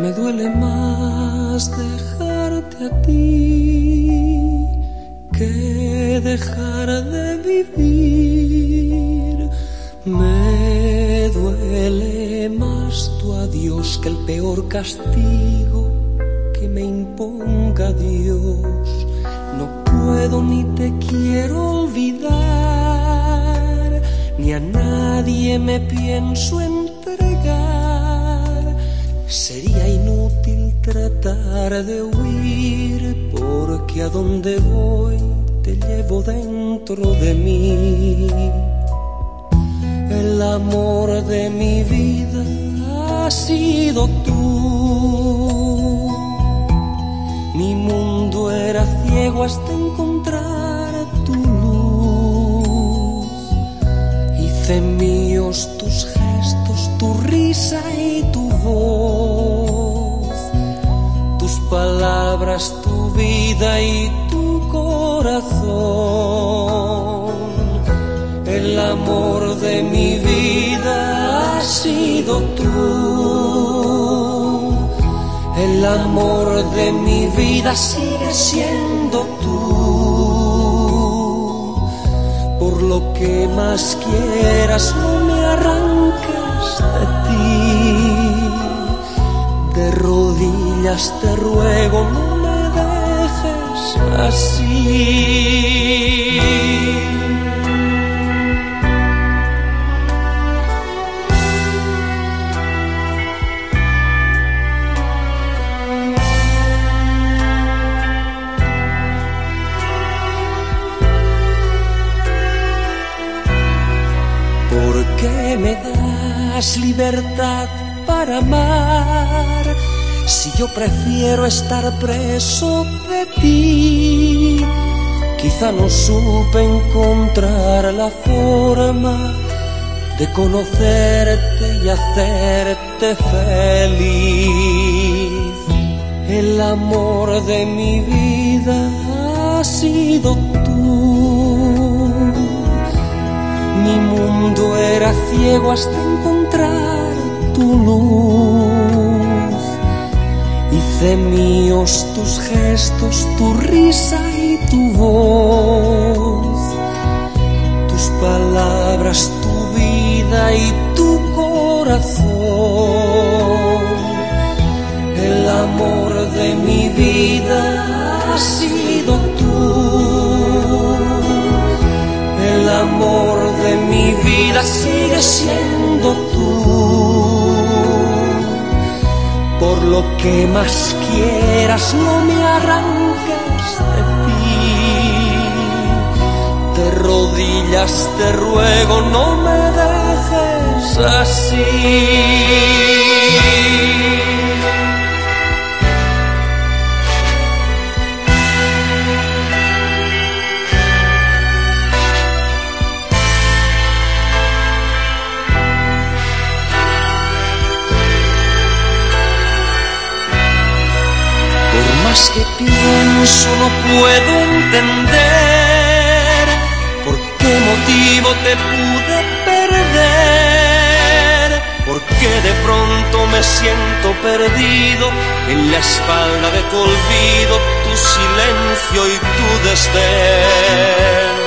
Me duele más dejarte a ti que dejar de vivir. Me duele más tu adiós que el peor castigo que me imponga Dios. No puedo ni te quiero olvidar, ni a nadie me pienso entregar. Sería inútil tratar de huir, porque a donde voy te llevo dentro de mí. El amor de mi vida ha sido tú. Mi mundo era ciego hasta míos tus gestos, tu risa y tu voz. Tus palabras, tu vida y tu corazón. El amor de mi vida ha sido tú. El amor de mi vida sigue siendo tú. Lo que más quieras, no me arranques de ti. De rodillas te ruego, no me dejes así. Das libertad para amar si yo prefiero estar preso de ti? Quizá no supe encontrar la forma de conocerte y hacerte feliz. El amor de mi vida ha sido tú. Mi mundo era ciego hasta Hice míos tus gestos, tu risa y tu voz. Tus palabras, tu vida y tu corazón. El amor de mi vida ha sido tú. El amor de mi vida sigue siendo tú. Lo que más quieras, no me arranques de ti. De rodillas te ruego, no me dejes así. Más que pienso no puedo entender por qué motivo te pude perder, por qué de pronto me siento perdido en la espalda de tu olvido, tu silencio y tu desdén.